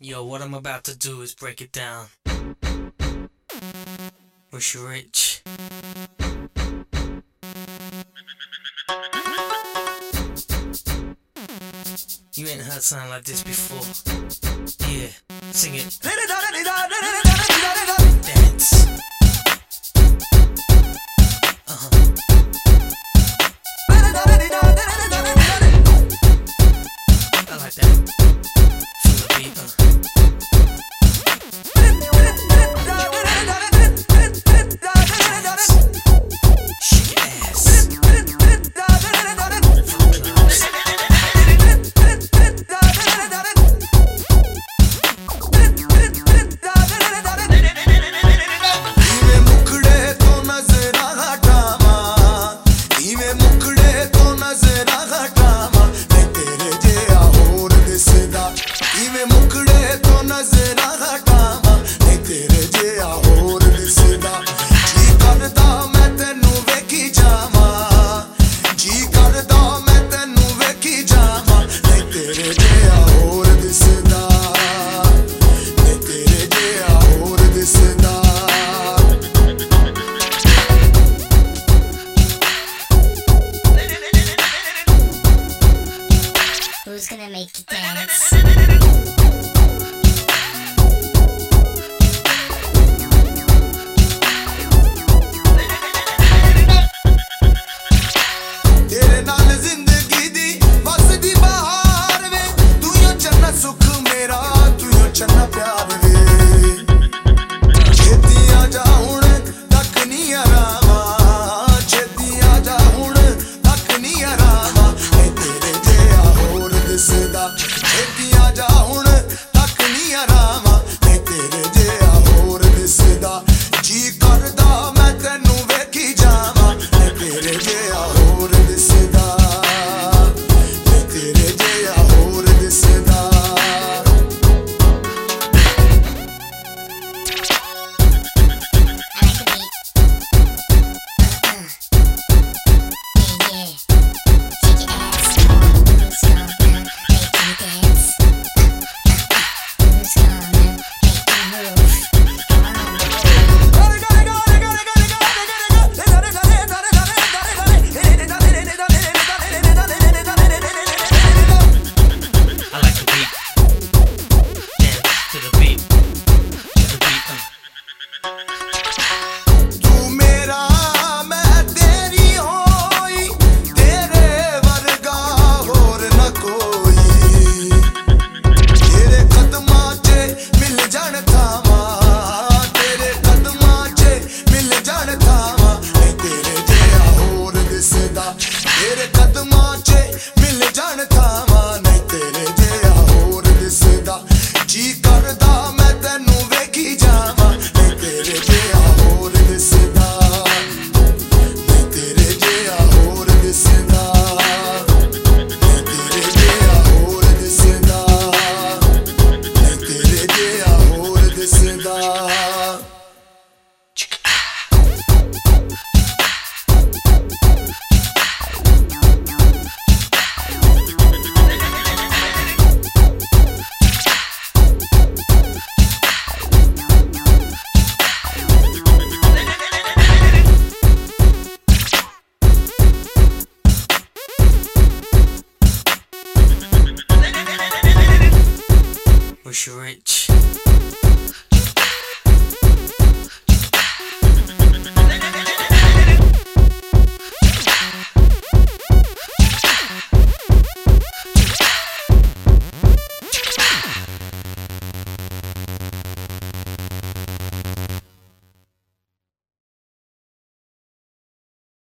Yo, what I'm about to do is break it down. Wish you rich. You ain't heard something like this before. Yeah, sing it. make you dance. If you ਤੇਰੇ ਕਦਮਾਂ 'ਚ ਮਿਲ ਜਾਣ ਥਾਂ। rich.